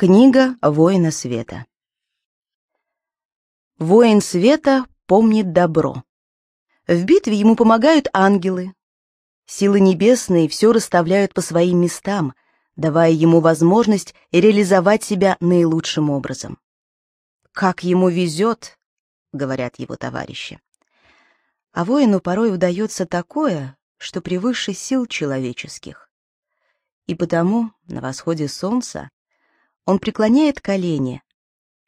Книга воина света. Воин света помнит добро. В битве ему помогают ангелы. Силы небесные все расставляют по своим местам, давая ему возможность реализовать себя наилучшим образом. «Как ему везет», — говорят его товарищи. А воину порой удается такое, что превыше сил человеческих. И потому на восходе солнца он преклоняет колени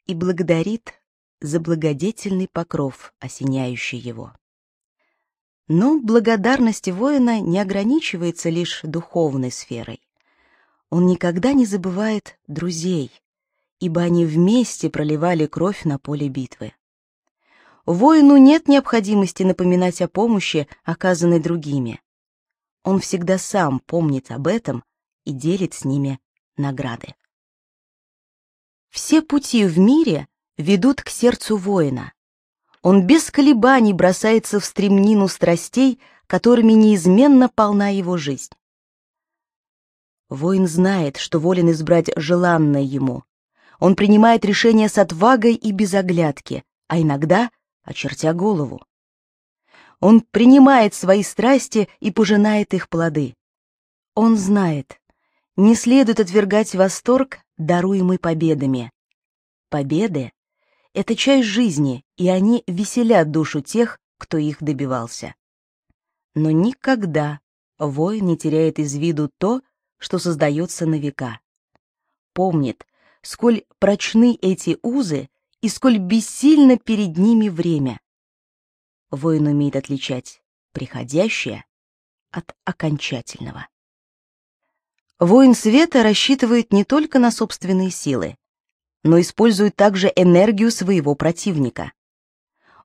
и благодарит за благодетельный покров, осеняющий его. Но благодарность воина не ограничивается лишь духовной сферой. Он никогда не забывает друзей, ибо они вместе проливали кровь на поле битвы. Воину нет необходимости напоминать о помощи, оказанной другими. Он всегда сам помнит об этом и делит с ними награды. Все пути в мире ведут к сердцу воина. Он без колебаний бросается в стремнину страстей, которыми неизменно полна его жизнь. Воин знает, что волен избрать желанное ему. Он принимает решения с отвагой и без оглядки, а иногда очертя голову. Он принимает свои страсти и пожинает их плоды. Он знает, не следует отвергать восторг, даруемый победами. Победы — это часть жизни, и они веселят душу тех, кто их добивался. Но никогда воин не теряет из виду то, что создается на века. Помнит, сколь прочны эти узы и сколь бессильно перед ними время. Воин умеет отличать приходящее от окончательного. Воин света рассчитывает не только на собственные силы, но использует также энергию своего противника.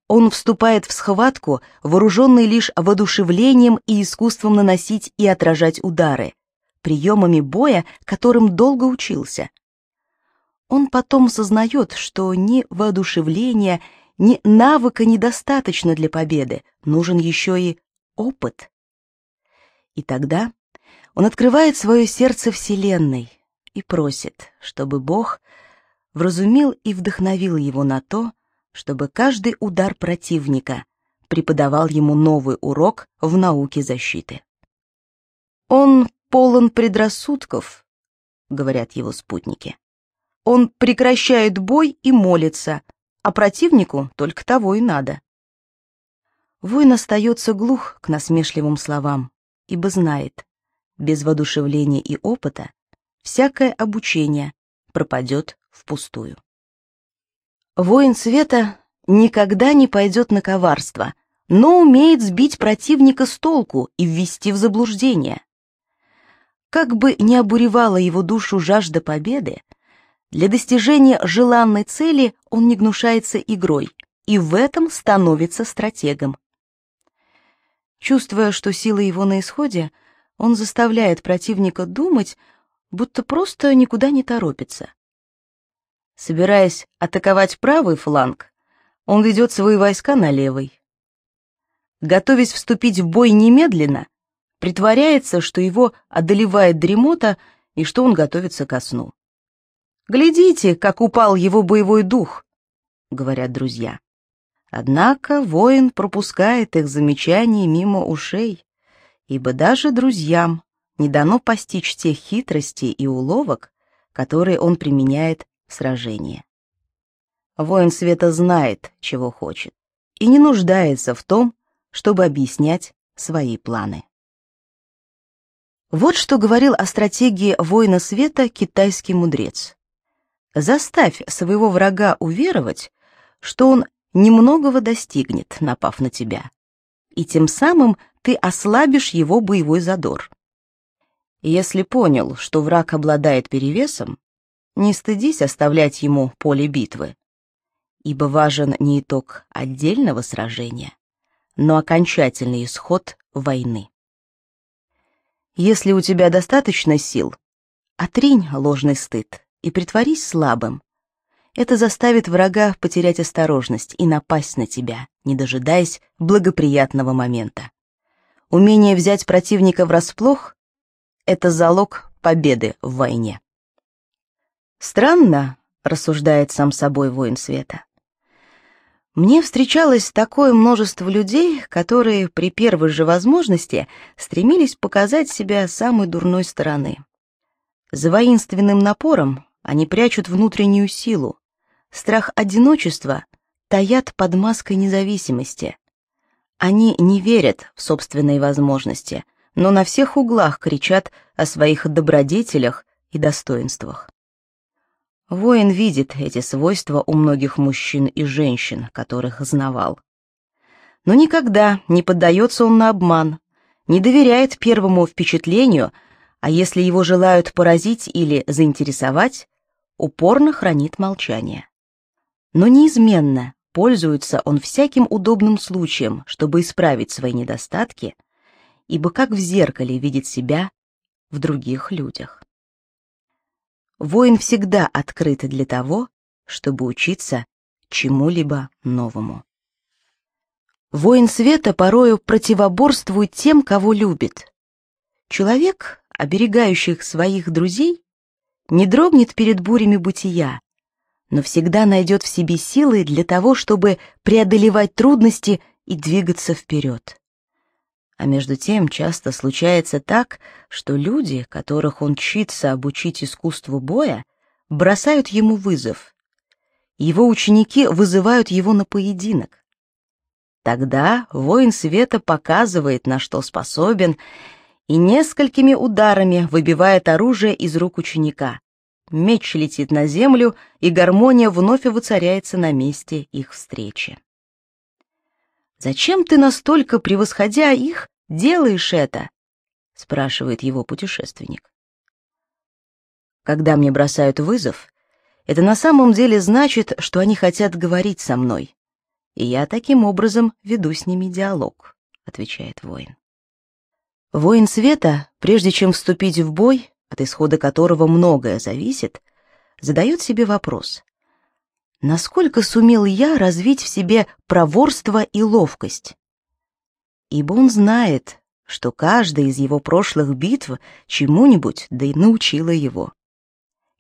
Он вступает в схватку, вооруженный лишь воодушевлением и искусством наносить и отражать удары, приемами боя, которым долго учился. Он потом сознает, что ни воодушевления, ни навыка недостаточно для победы, нужен еще и опыт. И тогда он открывает свое сердце Вселенной и просит, чтобы Бог вразумил и вдохновил его на то, чтобы каждый удар противника преподавал ему новый урок в науке защиты. Он полон предрассудков, говорят его спутники. Он прекращает бой и молится, а противнику только того и надо. Воин остается глух к насмешливым словам, ибо знает, без воодушевления и опыта всякое обучение пропадет впустую. Воин света никогда не пойдет на коварство, но умеет сбить противника с толку и ввести в заблуждение. Как бы ни обуревала его душу жажда победы, для достижения желанной цели он не гнушается игрой и в этом становится стратегом. Чувствуя, что сила его на исходе, он заставляет противника думать, будто просто никуда не торопится. Собираясь атаковать правый фланг, он ведет свои войска на левый. Готовясь вступить в бой немедленно, притворяется, что его одолевает дремота и что он готовится ко сну. «Глядите, как упал его боевой дух», — говорят друзья. Однако воин пропускает их замечания мимо ушей ибо даже друзьям не дано постичь тех хитростей и уловок, которые он применяет в сражении. Воин света знает, чего хочет, и не нуждается в том, чтобы объяснять свои планы. Вот что говорил о стратегии воина света китайский мудрец. Заставь своего врага уверовать, что он немногого достигнет, напав на тебя, и тем самым ты ослабишь его боевой задор. Если понял, что враг обладает перевесом, не стыдись оставлять ему поле битвы, ибо важен не итог отдельного сражения, но окончательный исход войны. Если у тебя достаточно сил, отринь ложный стыд и притворись слабым. Это заставит врага потерять осторожность и напасть на тебя, не дожидаясь благоприятного момента. Умение взять противника врасплох — это залог победы в войне. Странно, рассуждает сам собой воин света. Мне встречалось такое множество людей, которые при первой же возможности стремились показать себя самой дурной стороны. За воинственным напором они прячут внутреннюю силу. Страх одиночества таят под маской независимости. Они не верят в собственные возможности, но на всех углах кричат о своих добродетелях и достоинствах. Воин видит эти свойства у многих мужчин и женщин, которых знавал. Но никогда не поддается он на обман, не доверяет первому впечатлению, а если его желают поразить или заинтересовать, упорно хранит молчание. Но неизменно пользуется он всяким удобным случаем, чтобы исправить свои недостатки, ибо как в зеркале видит себя в других людях. Воин всегда открыт для того, чтобы учиться чему-либо новому. Воин света порою противоборствует тем, кого любит. Человек, оберегающий своих друзей, не дрогнет перед бурями бытия, но всегда найдет в себе силы для того, чтобы преодолевать трудности и двигаться вперед. А между тем часто случается так, что люди, которых он чится обучить искусству боя, бросают ему вызов. Его ученики вызывают его на поединок. Тогда воин света показывает, на что способен, и несколькими ударами выбивает оружие из рук ученика. Меч летит на землю, и гармония вновь воцаряется на месте их встречи. «Зачем ты настолько, превосходя их, делаешь это?» — спрашивает его путешественник. «Когда мне бросают вызов, это на самом деле значит, что они хотят говорить со мной, и я таким образом веду с ними диалог», — отвечает воин. Воин света, прежде чем вступить в бой, от исхода которого многое зависит, задает себе вопрос — насколько сумел я развить в себе проворство и ловкость. Ибо он знает, что каждая из его прошлых битв чему-нибудь да и научила его.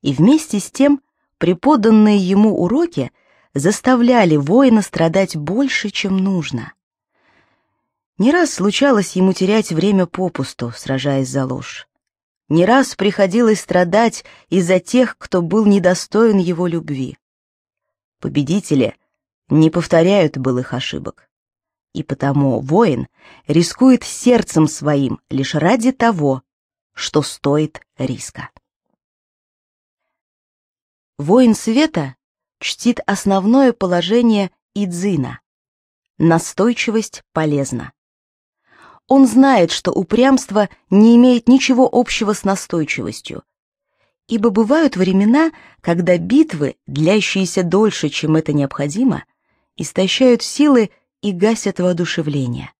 И вместе с тем преподанные ему уроки заставляли воина страдать больше, чем нужно. Не раз случалось ему терять время попусту, сражаясь за ложь. Не раз приходилось страдать из-за тех, кто был недостоин его любви. Победители не повторяют былых ошибок. И потому воин рискует сердцем своим лишь ради того, что стоит риска. Воин света чтит основное положение Идзина. Настойчивость полезна. Он знает, что упрямство не имеет ничего общего с настойчивостью, ибо бывают времена, когда битвы, длящиеся дольше, чем это необходимо, истощают силы и гасят воодушевление.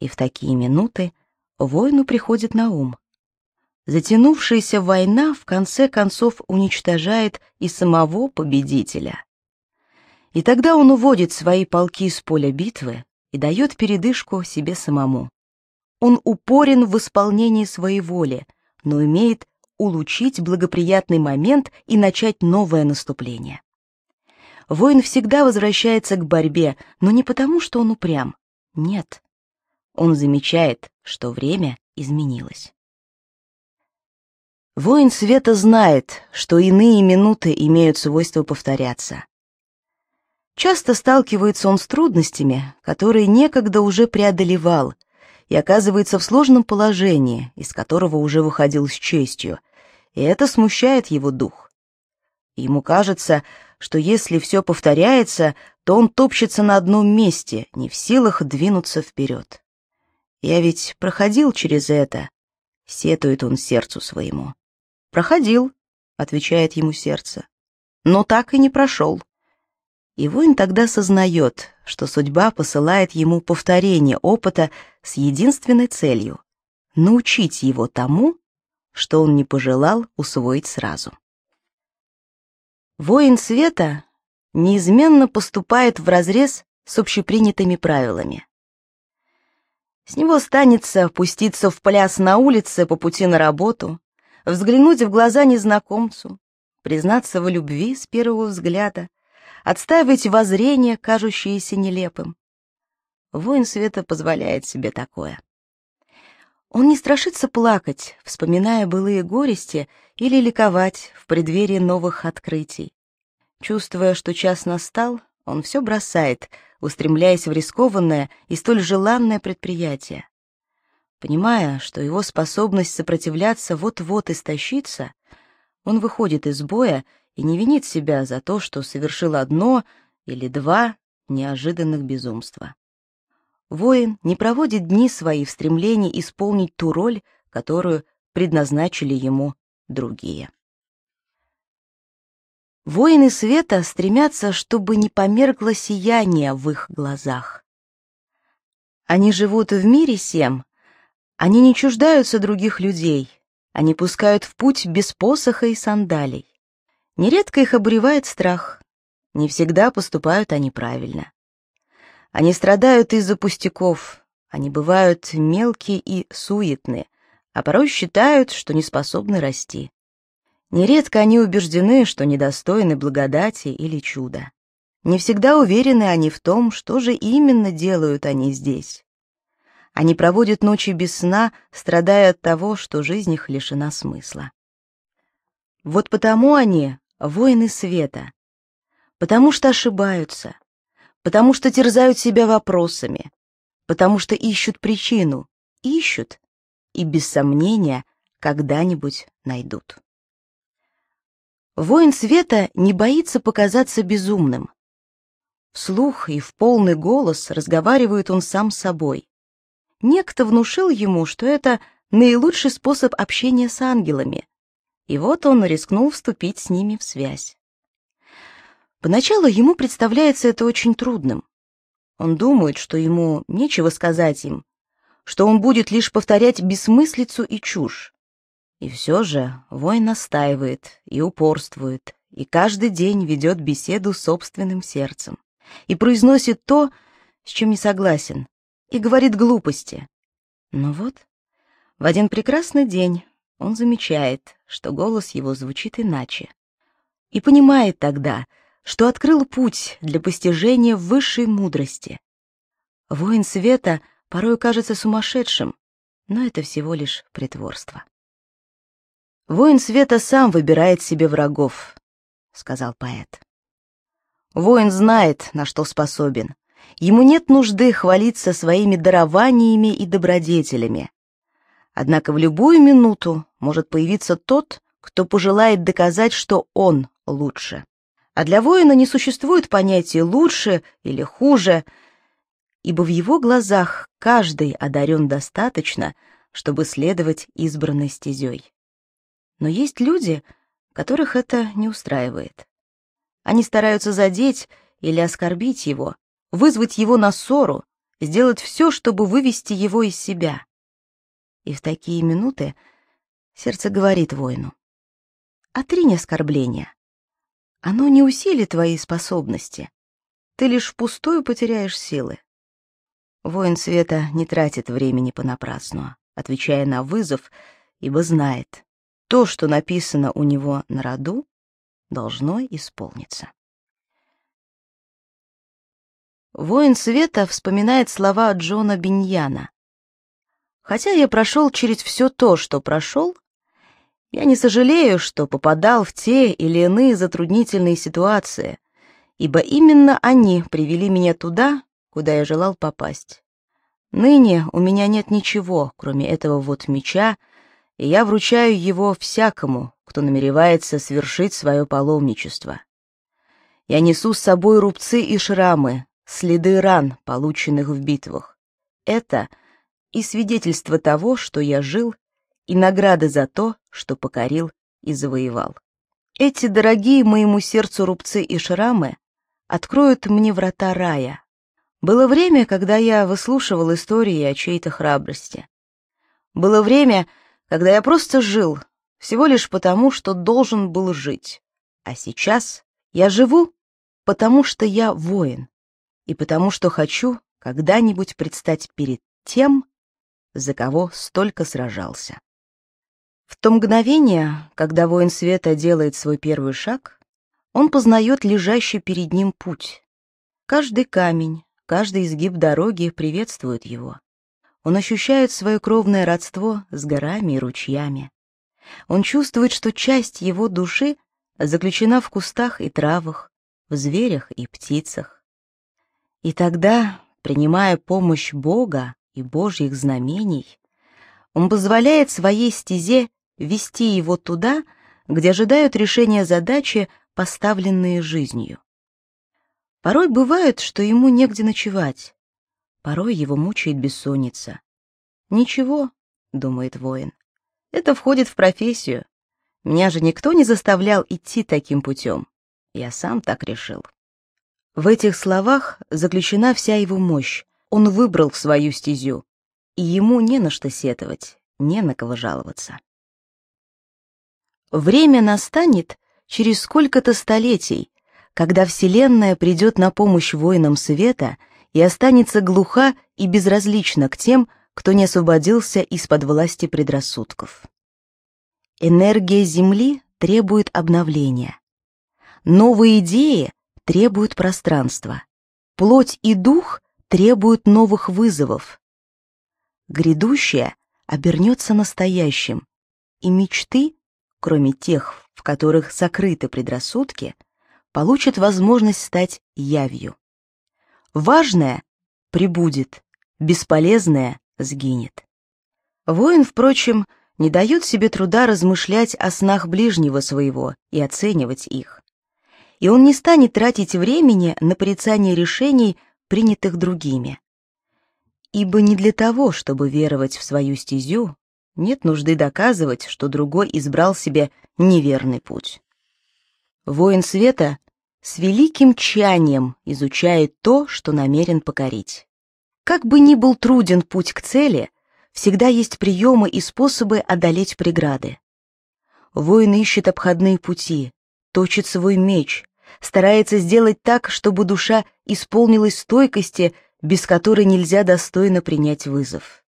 И в такие минуты воину приходит на ум. Затянувшаяся война в конце концов уничтожает и самого победителя. И тогда он уводит свои полки с поля битвы и дает передышку себе самому. Он упорен в исполнении своей воли, но имеет улучшить благоприятный момент и начать новое наступление. Воин всегда возвращается к борьбе, но не потому, что он упрям. Нет. Он замечает, что время изменилось. Воин света знает, что иные минуты имеют свойство повторяться. Часто сталкивается он с трудностями, которые некогда уже преодолевал, и оказывается в сложном положении, из которого уже выходил с честью, и это смущает его дух. Ему кажется, что если все повторяется, то он топчется на одном месте, не в силах двинуться вперед. Я ведь проходил через это, сетует он сердцу своему. Проходил, отвечает ему сердце, но так и не прошел. И воин тогда сознает, что судьба посылает ему повторение опыта с единственной целью — научить его тому, что он не пожелал усвоить сразу. Воин света неизменно поступает вразрез с общепринятыми правилами. С него станется пуститься в пляс на улице по пути на работу, взглянуть в глаза незнакомцу, признаться в любви с первого взгляда, отстаивать воззрение, кажущееся нелепым. Воин света позволяет себе такое. Он не страшится плакать, вспоминая былые горести, или ликовать в преддверии новых открытий. Чувствуя, что час настал, он все бросает, устремляясь в рискованное и столь желанное предприятие. Понимая, что его способность сопротивляться вот-вот истощится, он выходит из боя и не винит себя за то, что совершил одно или два неожиданных безумства. Воин не проводит дни свои в стремлении исполнить ту роль, которую предназначили ему другие. Воины света стремятся, чтобы не померкло сияние в их глазах. Они живут в мире сем, они не чуждаются других людей, они пускают в путь без посоха и сандалий. Нередко их обуревает страх, не всегда поступают они правильно. Они страдают из-за пустяков, они бывают мелкие и суетные, а порой считают, что не способны расти. Нередко они убеждены, что недостойны благодати или чуда. Не всегда уверены они в том, что же именно делают они здесь. Они проводят ночи без сна, страдая от того, что жизнь их лишена смысла. Вот потому они — воины света, потому что ошибаются, потому что терзают себя вопросами, потому что ищут причину, ищут и, без сомнения, когда-нибудь найдут. Воин света не боится показаться безумным. Вслух и в полный голос разговаривает он сам с собой. Некто внушил ему, что это наилучший способ общения с ангелами, и вот он рискнул вступить с ними в связь. Поначалу ему представляется это очень трудным. Он думает, что ему нечего сказать им, что он будет лишь повторять бессмыслицу и чушь. И все же воин настаивает и упорствует, и каждый день ведет беседу с собственным сердцем, и произносит то, с чем не согласен, и говорит глупости. Но вот, в один прекрасный день он замечает, что голос его звучит иначе, и понимает тогда, что открыл путь для постижения высшей мудрости. Воин света порой кажется сумасшедшим, но это всего лишь притворство. «Воин света сам выбирает себе врагов», — сказал поэт. «Воин знает, на что способен. Ему нет нужды хвалиться своими дарованиями и добродетелями. Однако в любую минуту может появиться тот, кто пожелает доказать, что он лучше. А для воина не существует понятия «лучше» или «хуже», ибо в его глазах каждый одарен достаточно, чтобы следовать избранной стезей. Но есть люди, которых это не устраивает. Они стараются задеть или оскорбить его, вызвать его на ссору, сделать все, чтобы вывести его из себя. И в такие минуты сердце говорит воину, «Отринь оскорбление, оно не усилит твои способности. Ты лишь впустую потеряешь силы. Воин света не тратит времени понапрасну, отвечая на вызов, ибо знает, то, что написано у него на роду, должно исполниться. Воин света вспоминает слова Джона Биньяна. Хотя я прошел через все то, что прошел, я не сожалею, что попадал в те или иные затруднительные ситуации, ибо именно они привели меня туда, куда я желал попасть. Ныне у меня нет ничего, кроме этого вот меча, и я вручаю его всякому, кто намеревается совершить свое паломничество. Я несу с собой рубцы и шрамы, следы ран, полученных в битвах. Это и свидетельство того, что я жил и награды за то, что покорил и завоевал. Эти дорогие моему сердцу рубцы и шрамы откроют мне врата рая. Было время, когда я выслушивал истории о чьей-то храбрости. Было время, когда я просто жил, всего лишь потому, что должен был жить. А сейчас я живу, потому что я воин, и потому что хочу когда-нибудь предстать перед тем, за кого столько сражался. В то мгновение, когда воин света делает свой первый шаг, он познает лежащий перед ним путь. Каждый камень, каждый изгиб дороги приветствует его. Он ощущает свое кровное родство с горами и ручьями. Он чувствует, что часть его души заключена в кустах и травах, в зверях и птицах. И тогда, принимая помощь Бога и Божьих знамений, он позволяет своей стезе вести его туда, где ожидают решения задачи, поставленные жизнью. Порой бывает, что ему негде ночевать, порой его мучает бессонница. «Ничего», — думает воин, — «это входит в профессию. Меня же никто не заставлял идти таким путем. Я сам так решил». В этих словах заключена вся его мощь. Он выбрал свою стезю, и ему не на что сетовать, не на кого жаловаться. Время настанет через сколько-то столетий, когда Вселенная придет на помощь воинам света и останется глуха и безразлична к тем, кто не освободился из-под власти предрассудков. Энергия Земли требует обновления. Новые идеи требуют пространства. Плоть и дух требуют новых вызовов. Грядущее обернется настоящим, и мечты кроме тех, в которых сокрыты предрассудки, получат возможность стать явью. Важное прибудет, бесполезное сгинет. Воин, впрочем, не дает себе труда размышлять о снах ближнего своего и оценивать их. И он не станет тратить времени на порицание решений, принятых другими. Ибо не для того, чтобы веровать в свою стезю, нет нужды доказывать, что другой избрал себе неверный путь. Воин света с великим чанием изучает то, что намерен покорить. Как бы ни был труден путь к цели, всегда есть приемы и способы одолеть преграды. Воин ищет обходные пути, точит свой меч, старается сделать так, чтобы душа исполнилась стойкости, без которой нельзя достойно принять вызов.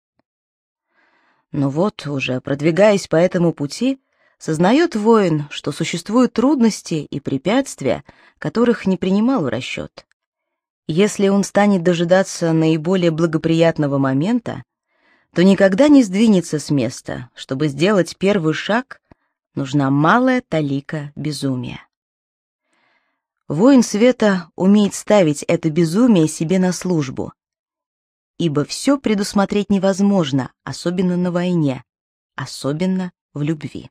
Но вот, уже продвигаясь по этому пути, сознает воин, что существуют трудности и препятствия, которых не принимал в расчет. Если он станет дожидаться наиболее благоприятного момента, то никогда не сдвинется с места. Чтобы сделать первый шаг, нужна малая талика безумия. Воин света умеет ставить это безумие себе на службу, ибо все предусмотреть невозможно, особенно на войне, особенно в любви.